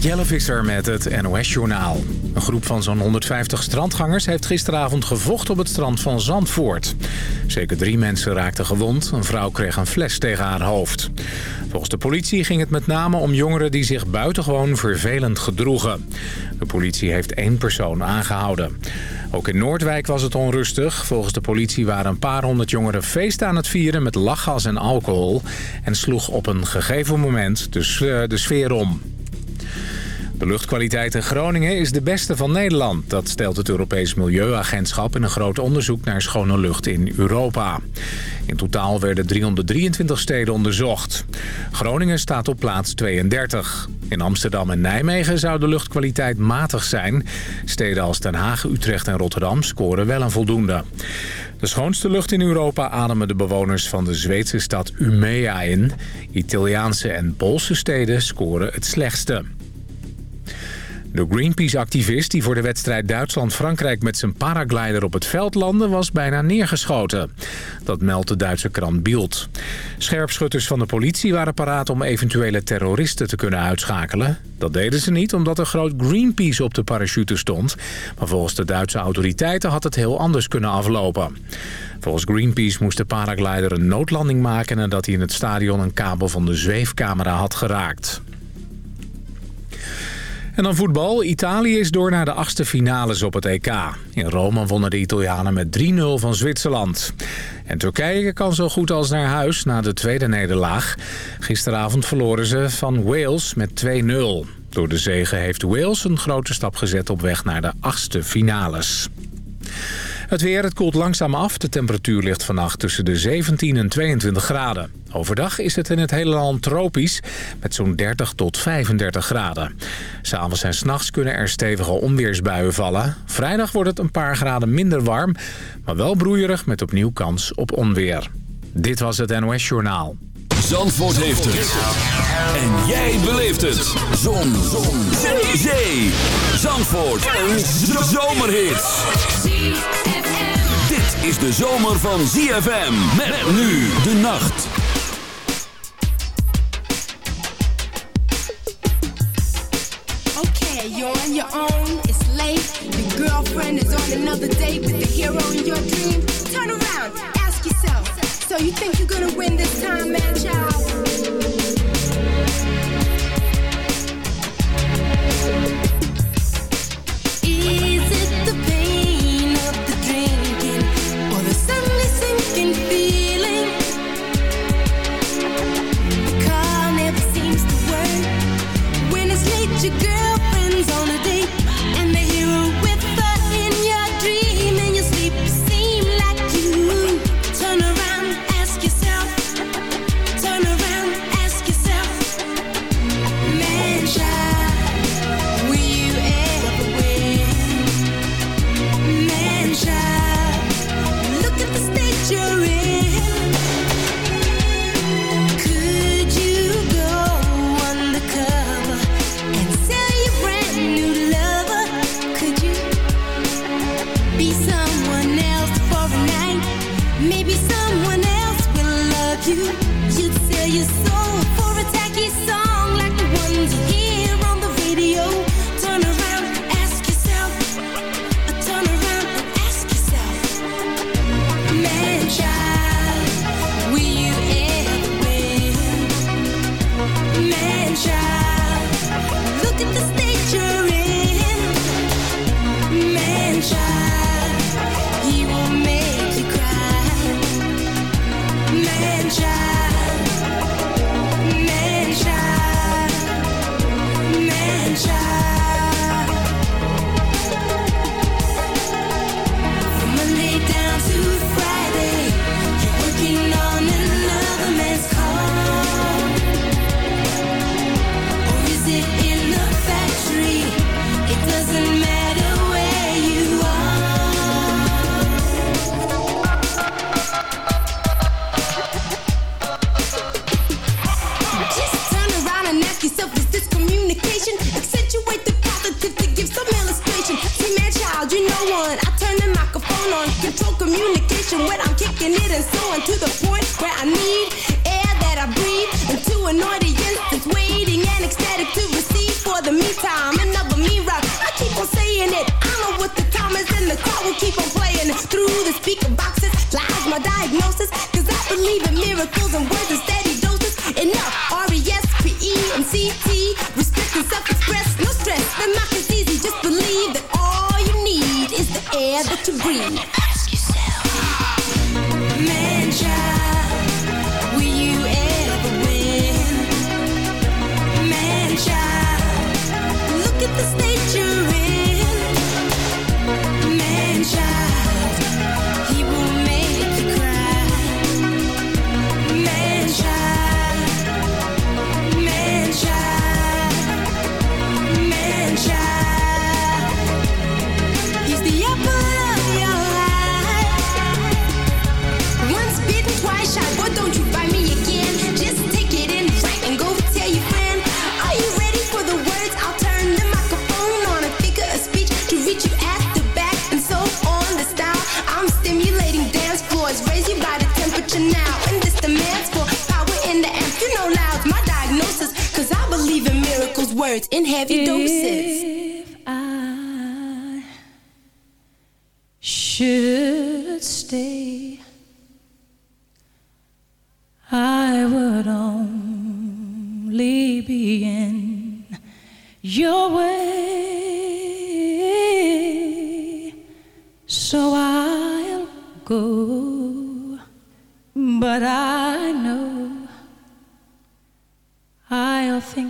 Jelle Visser met het NOS-journaal. Een groep van zo'n 150 strandgangers heeft gisteravond gevochten op het strand van Zandvoort. Zeker drie mensen raakten gewond. Een vrouw kreeg een fles tegen haar hoofd. Volgens de politie ging het met name om jongeren die zich buitengewoon vervelend gedroegen. De politie heeft één persoon aangehouden. Ook in Noordwijk was het onrustig. Volgens de politie waren een paar honderd jongeren feest aan het vieren met lachgas en alcohol... en sloeg op een gegeven moment de, de sfeer om. De luchtkwaliteit in Groningen is de beste van Nederland. Dat stelt het Europees Milieuagentschap in een groot onderzoek naar schone lucht in Europa. In totaal werden 323 steden onderzocht. Groningen staat op plaats 32. In Amsterdam en Nijmegen zou de luchtkwaliteit matig zijn. Steden als Den Haag, Utrecht en Rotterdam scoren wel een voldoende. De schoonste lucht in Europa ademen de bewoners van de Zweedse stad Umea in. Italiaanse en Poolse steden scoren het slechtste. De Greenpeace-activist die voor de wedstrijd Duitsland-Frankrijk met zijn paraglider op het veld landde was bijna neergeschoten. Dat meldt de Duitse krant Bild. Scherpschutters van de politie waren paraat om eventuele terroristen te kunnen uitschakelen. Dat deden ze niet omdat er groot Greenpeace op de parachute stond. Maar volgens de Duitse autoriteiten had het heel anders kunnen aflopen. Volgens Greenpeace moest de paraglider een noodlanding maken... nadat hij in het stadion een kabel van de zweefcamera had geraakt. En dan voetbal. Italië is door naar de achtste finales op het EK. In Rome wonnen de Italianen met 3-0 van Zwitserland. En Turkije kan zo goed als naar huis na de tweede nederlaag. Gisteravond verloren ze van Wales met 2-0. Door de zegen heeft Wales een grote stap gezet op weg naar de achtste finales. Het weer, het koelt langzaam af. De temperatuur ligt vannacht tussen de 17 en 22 graden. Overdag is het in het hele land tropisch met zo'n 30 tot 35 graden. S'avonds en s'nachts kunnen er stevige onweersbuien vallen. Vrijdag wordt het een paar graden minder warm, maar wel broeierig met opnieuw kans op onweer. Dit was het NOS Journaal. Zandvoort heeft het. En jij beleeft het. Zon. Zon. Zee. Zandvoort. Een zomerhit is de zomer van ZFM. Met nu de nacht. Okay, you're on your own, it's late. Your girlfriend is on another date with the hero in your dream. Turn around, ask yourself. So you think you're gonna win this time, man, child?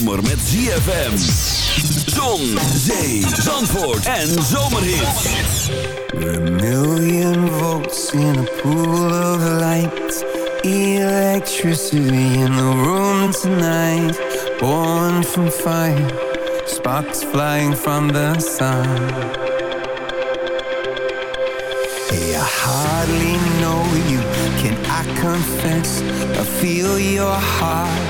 Zomer met ZFM. Zon, zee, zandvoort en zomerhit. We're a million volts in a pool of light. Electricity in the room tonight. Born from fire. Sparks flying from the sun. Hey, I hardly know you. Can I confess? I feel your heart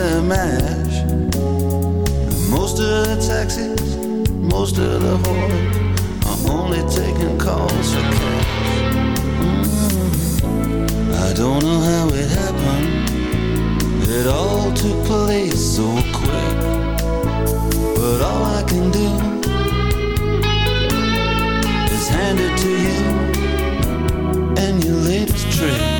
Monster mash. Most of the taxis, most of the whores are only taking calls for cash. Mm. I don't know how it happened. It all took place so quick. But all I can do is hand it to you and your latest trick.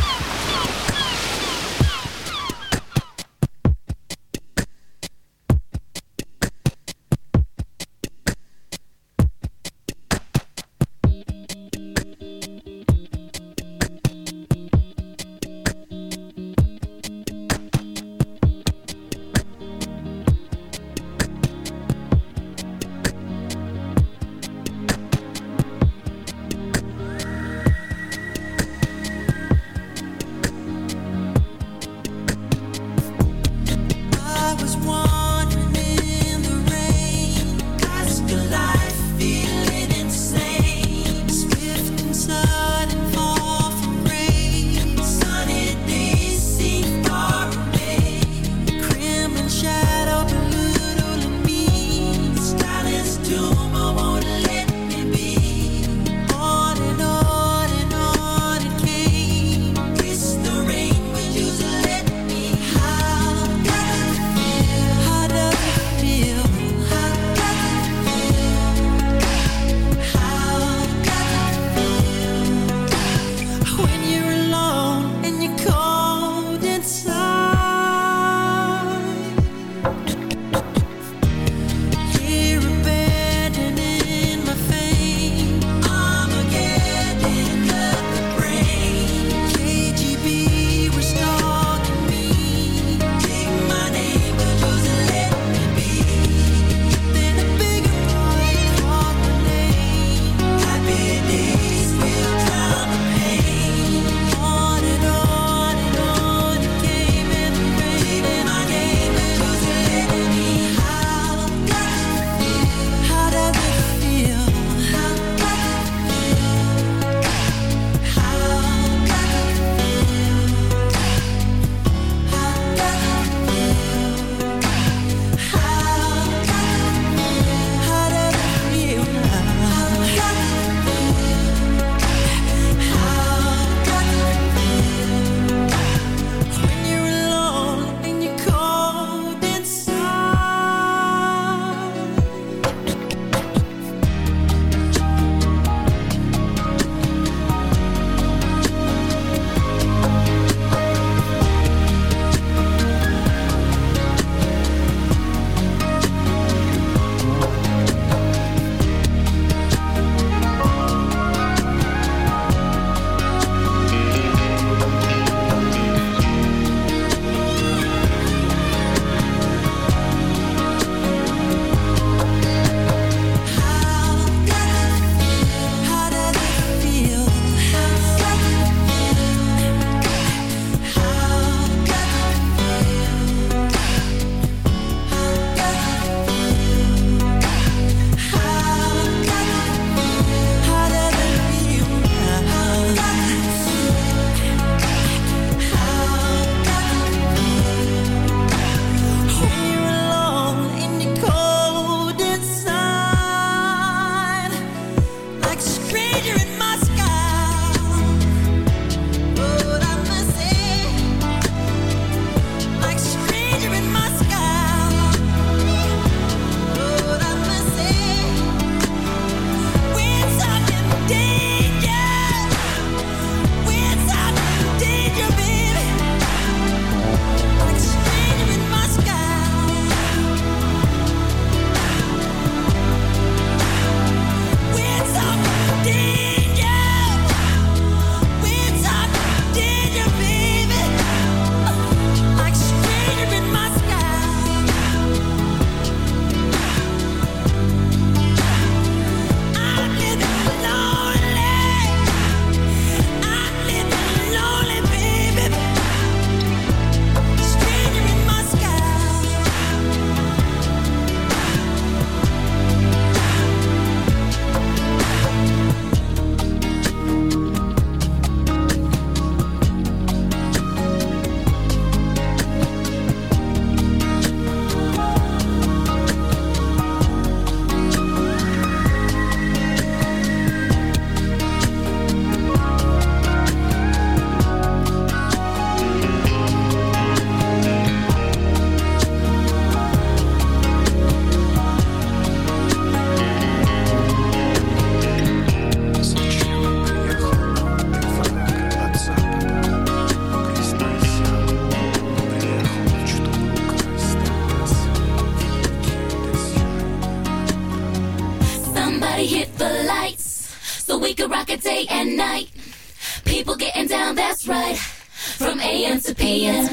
pants, to pants.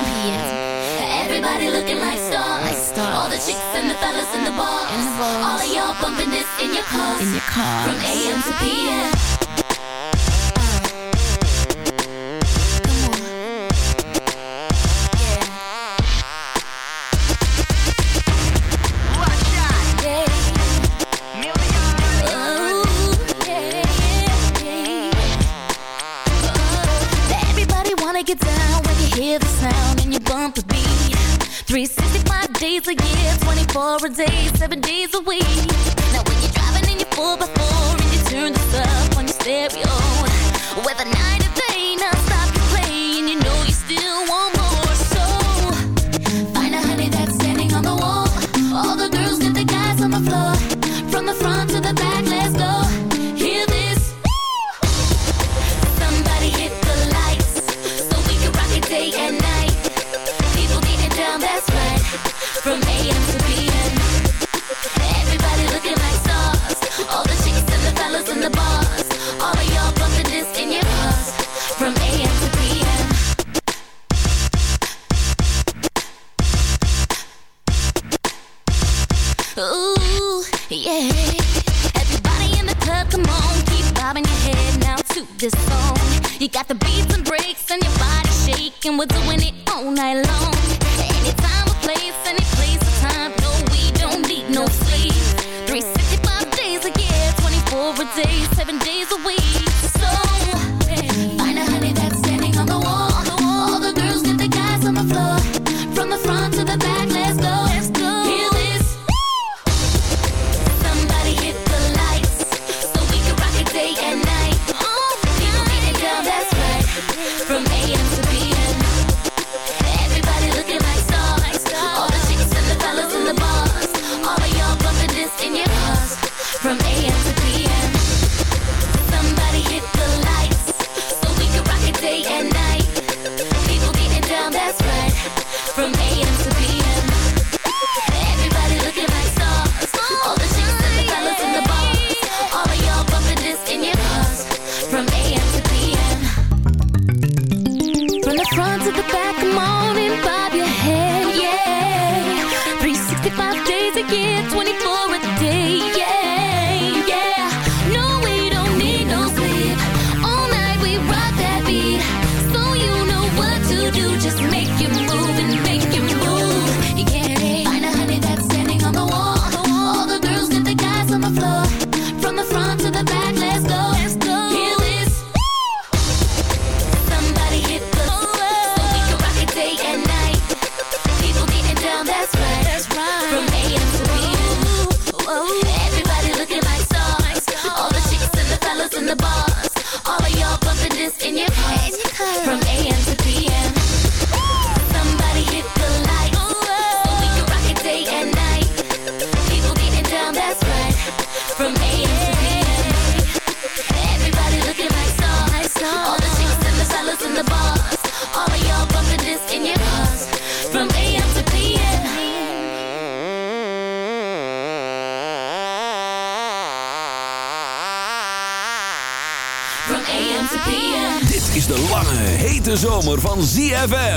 Everybody looking like stars. Like stars. All the chicks and the fellas in the bars. All of y'all bumping this in your cars. In your cars. From AM to PM. for a day, seven days a week. Now when you're driving in your four-by-four and you turn this up on your stereo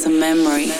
It's a memory.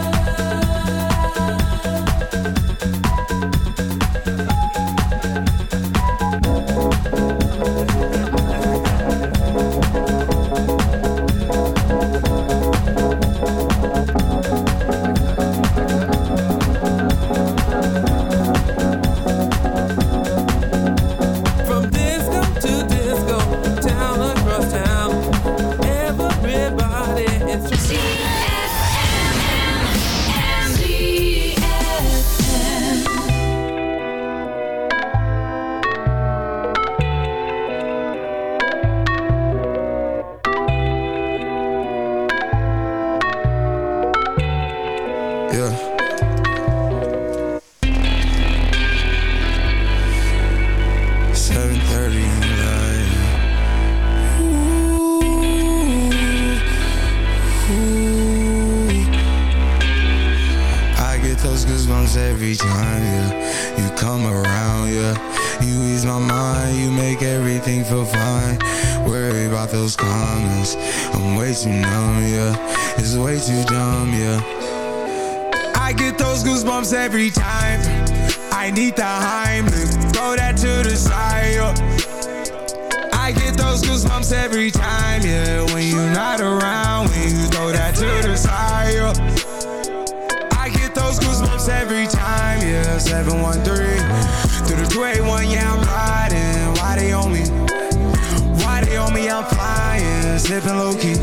I'm flying, sipping low key.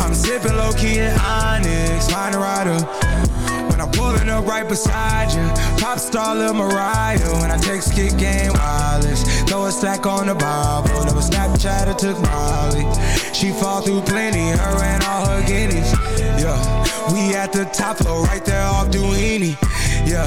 I'm sipping low key in Onyx, find a rider. When I'm pulling up right beside you, pop star Lil Mariah. When I text kick game wireless, throw a stack on the Bible. Never Snapchat or took Molly. She fall through plenty, her and all her guineas. Yeah, we at the top floor, right there off Duini. Yeah,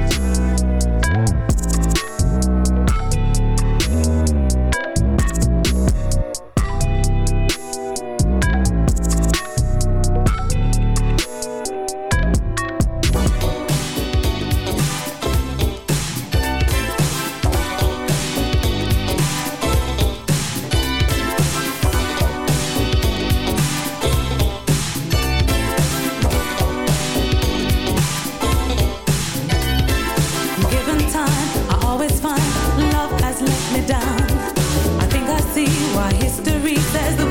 history says the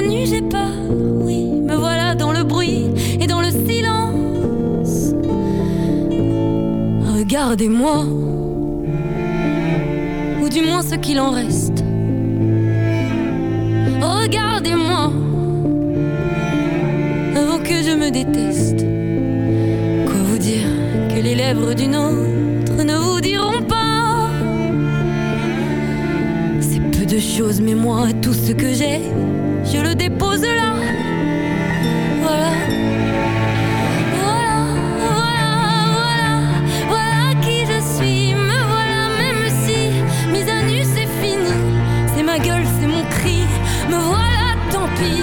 mise à nu, j'ai peur. Oui, me voilà dans le bruit et dans le silence. Regardez-moi, ou du moins ce qu'il en reste. Regardez-moi, avant que je me déteste. Quoi vous dire que les lèvres d'une autre ne vous diront de choses, mais moi, tout ce que j'ai, je le dépose là. Voilà. Voilà, voilà, voilà, voilà qui je suis. Me voilà, même si mise à nu, c'est fini. C'est ma gueule, c'est mon cri. Me voilà, tant pis.